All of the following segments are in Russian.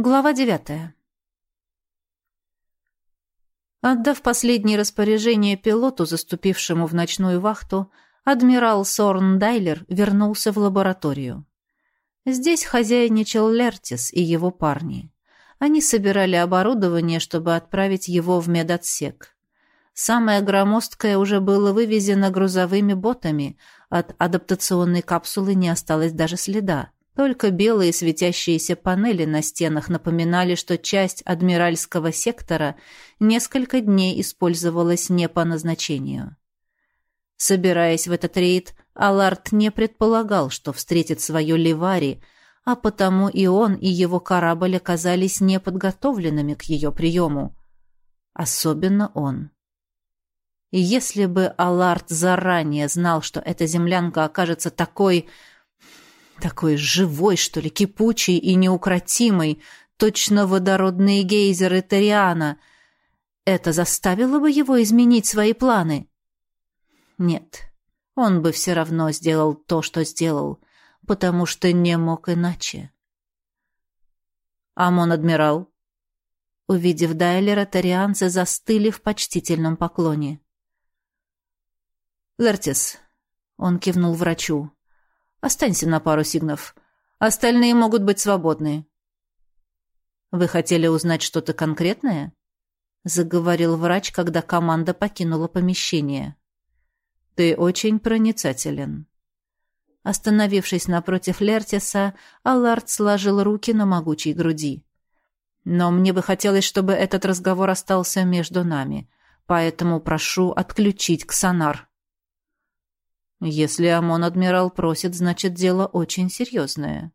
Глава девятая. Отдав последние распоряжения пилоту, заступившему в ночную вахту, адмирал Сорн Дайлер вернулся в лабораторию. Здесь хозяйничал Лертис и его парни. Они собирали оборудование, чтобы отправить его в медотсек. Самое громоздкое уже было вывезено грузовыми ботами, от адаптационной капсулы не осталось даже следа. Только белые светящиеся панели на стенах напоминали, что часть адмиральского сектора несколько дней использовалась не по назначению. Собираясь в этот рейд, Аларт не предполагал, что встретит свое Ливари, а потому и он, и его корабль оказались неподготовленными к ее приему. Особенно он. И если бы Аларт заранее знал, что эта землянка окажется такой такой живой, что ли, кипучий и неукротимый, точно водородные гейзеры Ториана. Это заставило бы его изменить свои планы? Нет, он бы все равно сделал то, что сделал, потому что не мог иначе. Амон-адмирал. Увидев Дайлера, тарианцы застыли в почтительном поклоне. «Лертис», — он кивнул врачу, Останься на пару сигнов. Остальные могут быть свободны. Вы хотели узнать что-то конкретное? заговорил врач, когда команда покинула помещение. Ты очень проницателен. Остановившись напротив Лертиса, Аллард сложил руки на могучей груди. Но мне бы хотелось, чтобы этот разговор остался между нами, поэтому прошу отключить ксонар. Если Амон-адмирал просит, значит, дело очень серьезное.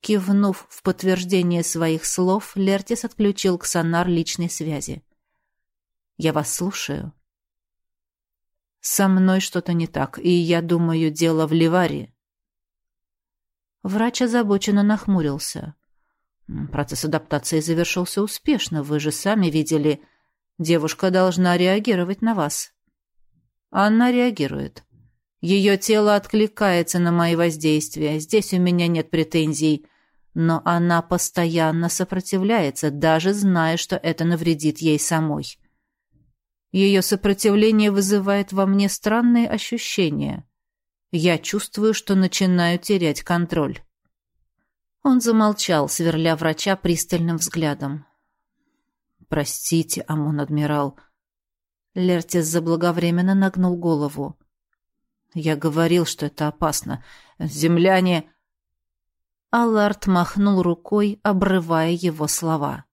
Кивнув в подтверждение своих слов, Лертис отключил ксонар личной связи. «Я вас слушаю». «Со мной что-то не так, и я думаю, дело в Ливаре». Врач озабоченно нахмурился. «Процесс адаптации завершился успешно, вы же сами видели. Девушка должна реагировать на вас». «Она реагирует». Ее тело откликается на мои воздействия. Здесь у меня нет претензий. Но она постоянно сопротивляется, даже зная, что это навредит ей самой. Ее сопротивление вызывает во мне странные ощущения. Я чувствую, что начинаю терять контроль. Он замолчал, сверля врача пристальным взглядом. «Простите, Амон-адмирал». Лертис заблаговременно нагнул голову. Я говорил, что это опасно. Земляне...» Аллард махнул рукой, обрывая его слова.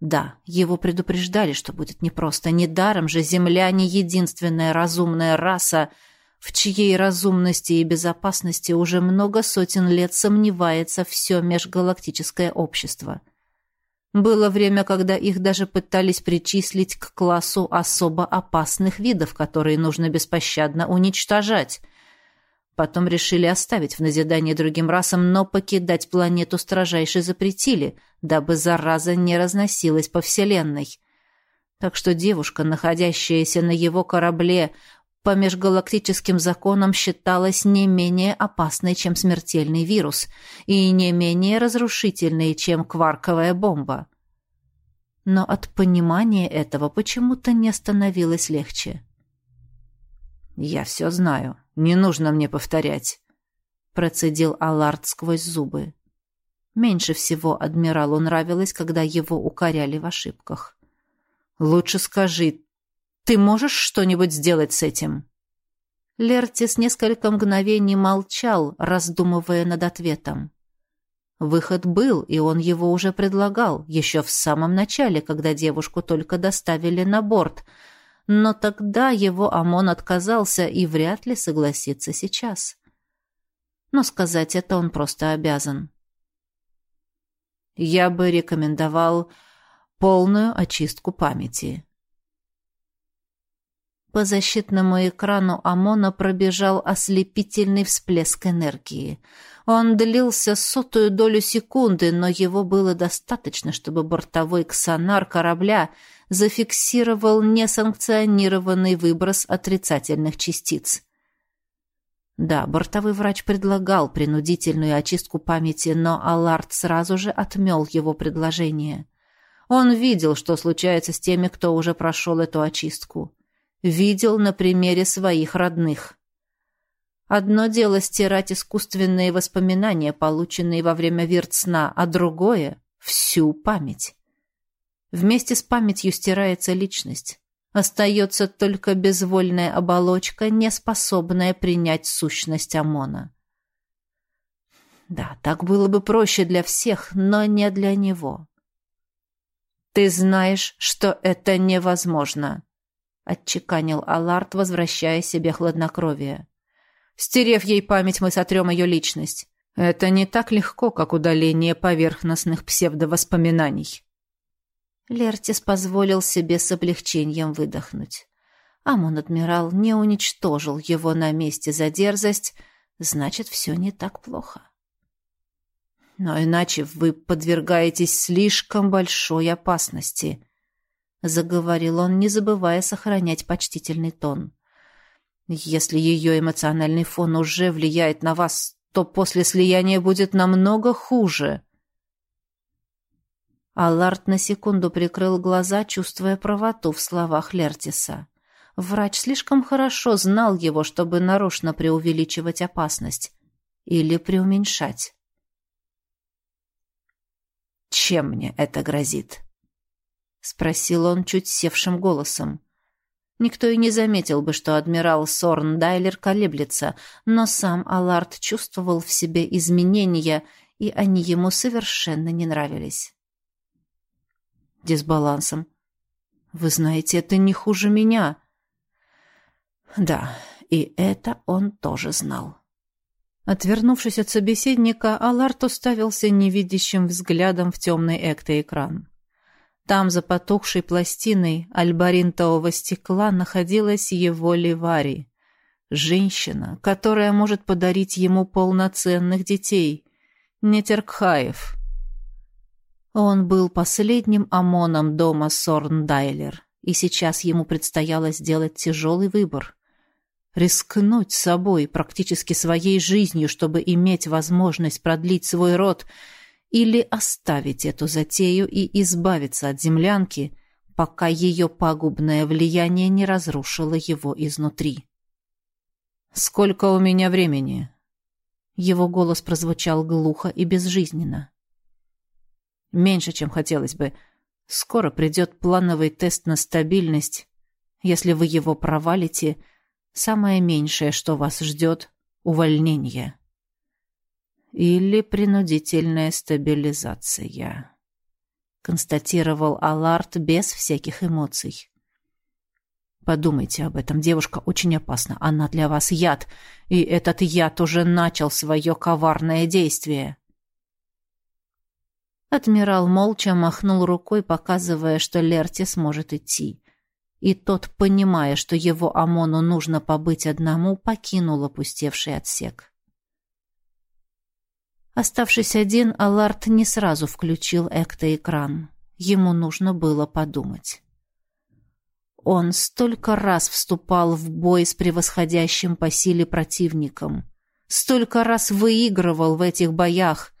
Да, его предупреждали, что будет непросто. Недаром же земляне — единственная разумная раса, в чьей разумности и безопасности уже много сотен лет сомневается все межгалактическое общество. — было время, когда их даже пытались причислить к классу особо опасных видов, которые нужно беспощадно уничтожать. Потом решили оставить в назидание другим расам, но покидать планету строжайше запретили, дабы зараза не разносилась по Вселенной. Так что девушка, находящаяся на его корабле, по межгалактическим законам считалась не менее опасной, чем смертельный вирус, и не менее разрушительной, чем кварковая бомба. Но от понимания этого почему-то не становилось легче. «Я все знаю. Не нужно мне повторять», — процедил Аллард сквозь зубы. Меньше всего адмиралу нравилось, когда его укоряли в ошибках. «Лучше скажи, ты можешь что-нибудь сделать с этим?» Лертис несколько мгновений молчал, раздумывая над ответом. Выход был, и он его уже предлагал, еще в самом начале, когда девушку только доставили на борт. Но тогда его ОМОН отказался и вряд ли согласится сейчас. Но сказать это он просто обязан. «Я бы рекомендовал полную очистку памяти», по защитному экрану ОМОНа пробежал ослепительный всплеск энергии. Он длился сотую долю секунды, но его было достаточно, чтобы бортовой ксонар корабля зафиксировал несанкционированный выброс отрицательных частиц. Да, бортовой врач предлагал принудительную очистку памяти, но Аллард сразу же отмел его предложение. Он видел, что случается с теми, кто уже прошел эту очистку. Видел на примере своих родных. Одно дело стирать искусственные воспоминания, полученные во время виртсна, а другое — всю память. Вместе с памятью стирается личность. Остается только безвольная оболочка, не способная принять сущность ОМОНа. Да, так было бы проще для всех, но не для него. «Ты знаешь, что это невозможно», — отчеканил Аларт, возвращая себе хладнокровие. «Стерев ей память, мы сотрем ее личность. Это не так легко, как удаление поверхностных псевдовоспоминаний». Лертис позволил себе с облегчением выдохнуть. Амон-адмирал не уничтожил его на месте за дерзость, значит, все не так плохо. Но иначе вы подвергаетесь слишком большой опасности, заговорил он, не забывая сохранять почтительный тон. Если ее эмоциональный фон уже влияет на вас, то после слияния будет намного хуже. Аллард на секунду прикрыл глаза, чувствуя правоту в словах Лертиса. Врач слишком хорошо знал его, чтобы нарочно преувеличивать опасность или преуменьшать. «Чем мне это грозит?» — спросил он чуть севшим голосом. Никто и не заметил бы, что адмирал Сорн Дайлер колеблется, но сам Аллард чувствовал в себе изменения, и они ему совершенно не нравились дисбалансом. Вы знаете, это не хуже меня. Да, и это он тоже знал. Отвернувшись от собеседника, Аларт уставился невидящим взглядом в темный эктоэкран. Там, за потухшей пластиной альбаринтового стекла, находилась его Ливари. Женщина, которая может подарить ему полноценных детей. Не Теркхаев, он был последним ОМОНом дома Сорндайлер, и сейчас ему предстояло сделать тяжелый выбор. Рискнуть собой, практически своей жизнью, чтобы иметь возможность продлить свой род, или оставить эту затею и избавиться от землянки, пока ее пагубное влияние не разрушило его изнутри. «Сколько у меня времени?» Его голос прозвучал глухо и безжизненно. Меньше, чем хотелось бы. Скоро придет плановый тест на стабильность. Если вы его провалите, самое меньшее, что вас ждет — увольнение. Или принудительная стабилизация. Констатировал Аларт без всяких эмоций. Подумайте об этом. Девушка очень опасна. Она для вас яд. И этот яд уже начал свое коварное действие. Адмирал молча махнул рукой, показывая, что Лерти сможет идти. И тот, понимая, что его Амону нужно побыть одному, покинул опустевший отсек. Оставшись один, Аларт не сразу включил эктоэкран. Ему нужно было подумать. Он столько раз вступал в бой с превосходящим по силе противником, столько раз выигрывал в этих боях,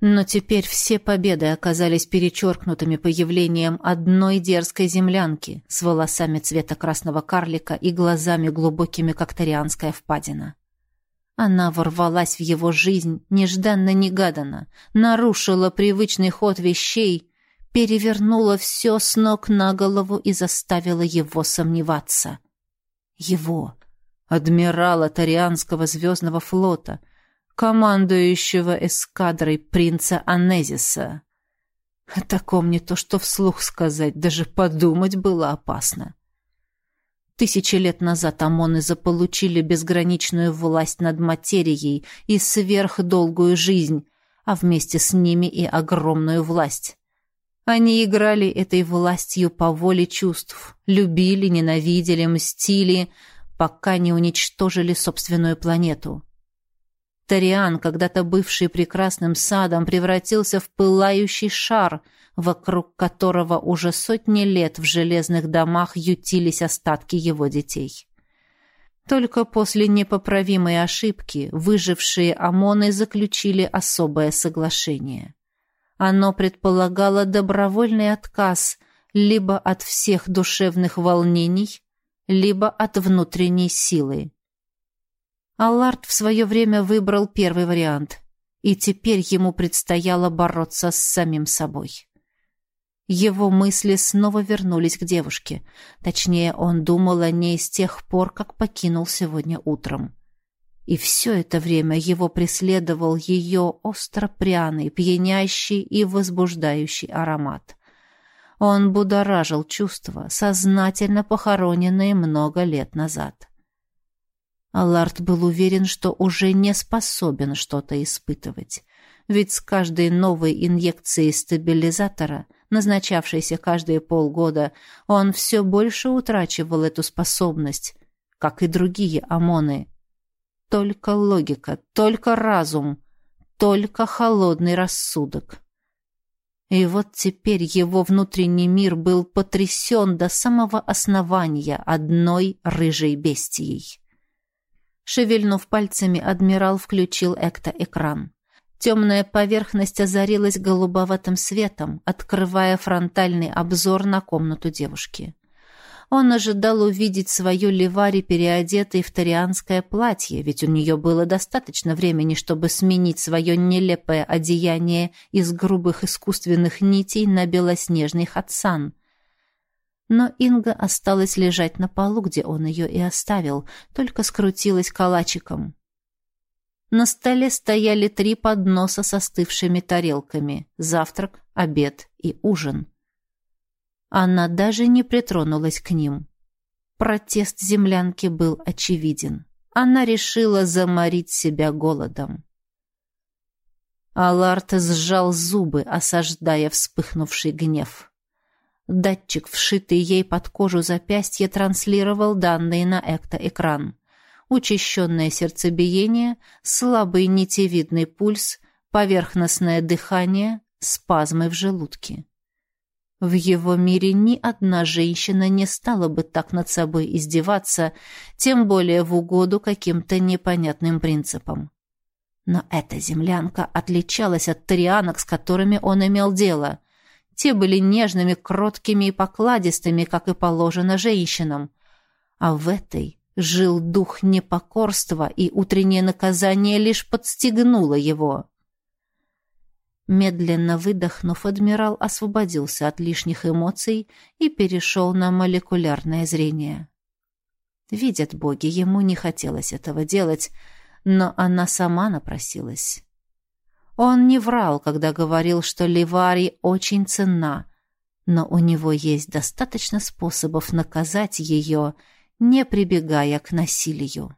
но теперь все победы оказались перечеркнутыми появлением одной дерзкой землянки с волосами цвета красного карлика и глазами глубокими, как тарианская впадина. Она ворвалась в его жизнь нежданно-негаданно, нарушила привычный ход вещей, перевернула все с ног на голову и заставила его сомневаться. Его, адмирала Тарианского звездного флота — командующего эскадрой принца Анезиса. О таком не то что вслух сказать, даже подумать было опасно. Тысячи лет назад ОМОНы заполучили безграничную власть над материей и сверхдолгую жизнь, а вместе с ними и огромную власть. Они играли этой властью по воле чувств, любили, ненавидели, мстили, пока не уничтожили собственную планету. Тариан, когда-то бывший прекрасным садом, превратился в пылающий шар, вокруг которого уже сотни лет в железных домах ютились остатки его детей. Только после непоправимой ошибки выжившие ОМОНы заключили особое соглашение. Оно предполагало добровольный отказ либо от всех душевных волнений, либо от внутренней силы. Аллард в свое время выбрал первый вариант, и теперь ему предстояло бороться с самим собой. Его мысли снова вернулись к девушке. Точнее, он думал о ней с тех пор, как покинул сегодня утром. И все это время его преследовал ее остро-пряный, пьянящий и возбуждающий аромат. Он будоражил чувства, сознательно похороненные много лет назад. Аллард был уверен, что уже не способен что-то испытывать. Ведь с каждой новой инъекцией стабилизатора – назначавшийся каждые полгода, он все больше утрачивал эту способность, как и другие ОМОНы. Только логика, только разум, только холодный рассудок. И вот теперь его внутренний мир был потрясен до самого основания одной рыжей бестией. Шевельнув пальцами, адмирал включил экто-экран. Темная поверхность озарилась голубоватым светом, открывая фронтальный обзор на комнату девушки. Он ожидал увидеть свою Ливари переодетой в тарианское платье, ведь у нее было достаточно времени, чтобы сменить свое нелепое одеяние из грубых искусственных нитей на белоснежный хатсан. Но Инга осталась лежать на полу, где он ее и оставил, только скрутилась калачиком. На столе стояли три подноса с остывшими тарелками — завтрак, обед и ужин. Она даже не притронулась к ним. Протест землянки был очевиден. Она решила заморить себя голодом. Аларт сжал зубы, осаждая вспыхнувший гнев. Датчик, вшитый ей под кожу запястья, транслировал данные на эктоэкран учащенное сердцебиение, слабый нитевидный пульс, поверхностное дыхание, спазмы в желудке. В его мире ни одна женщина не стала бы так над собой издеваться, тем более в угоду каким-то непонятным принципам. Но эта землянка отличалась от тарианок, с которыми он имел дело. Те были нежными, кроткими и покладистыми, как и положено женщинам. А в этой Жил дух непокорства, и утреннее наказание лишь подстегнуло его. Медленно выдохнув, адмирал освободился от лишних эмоций и перешел на молекулярное зрение. Видят боги, ему не хотелось этого делать, но она сама напросилась. Он не врал, когда говорил, что Ливари очень ценна, но у него есть достаточно способов наказать ее — не прибегая к насилию.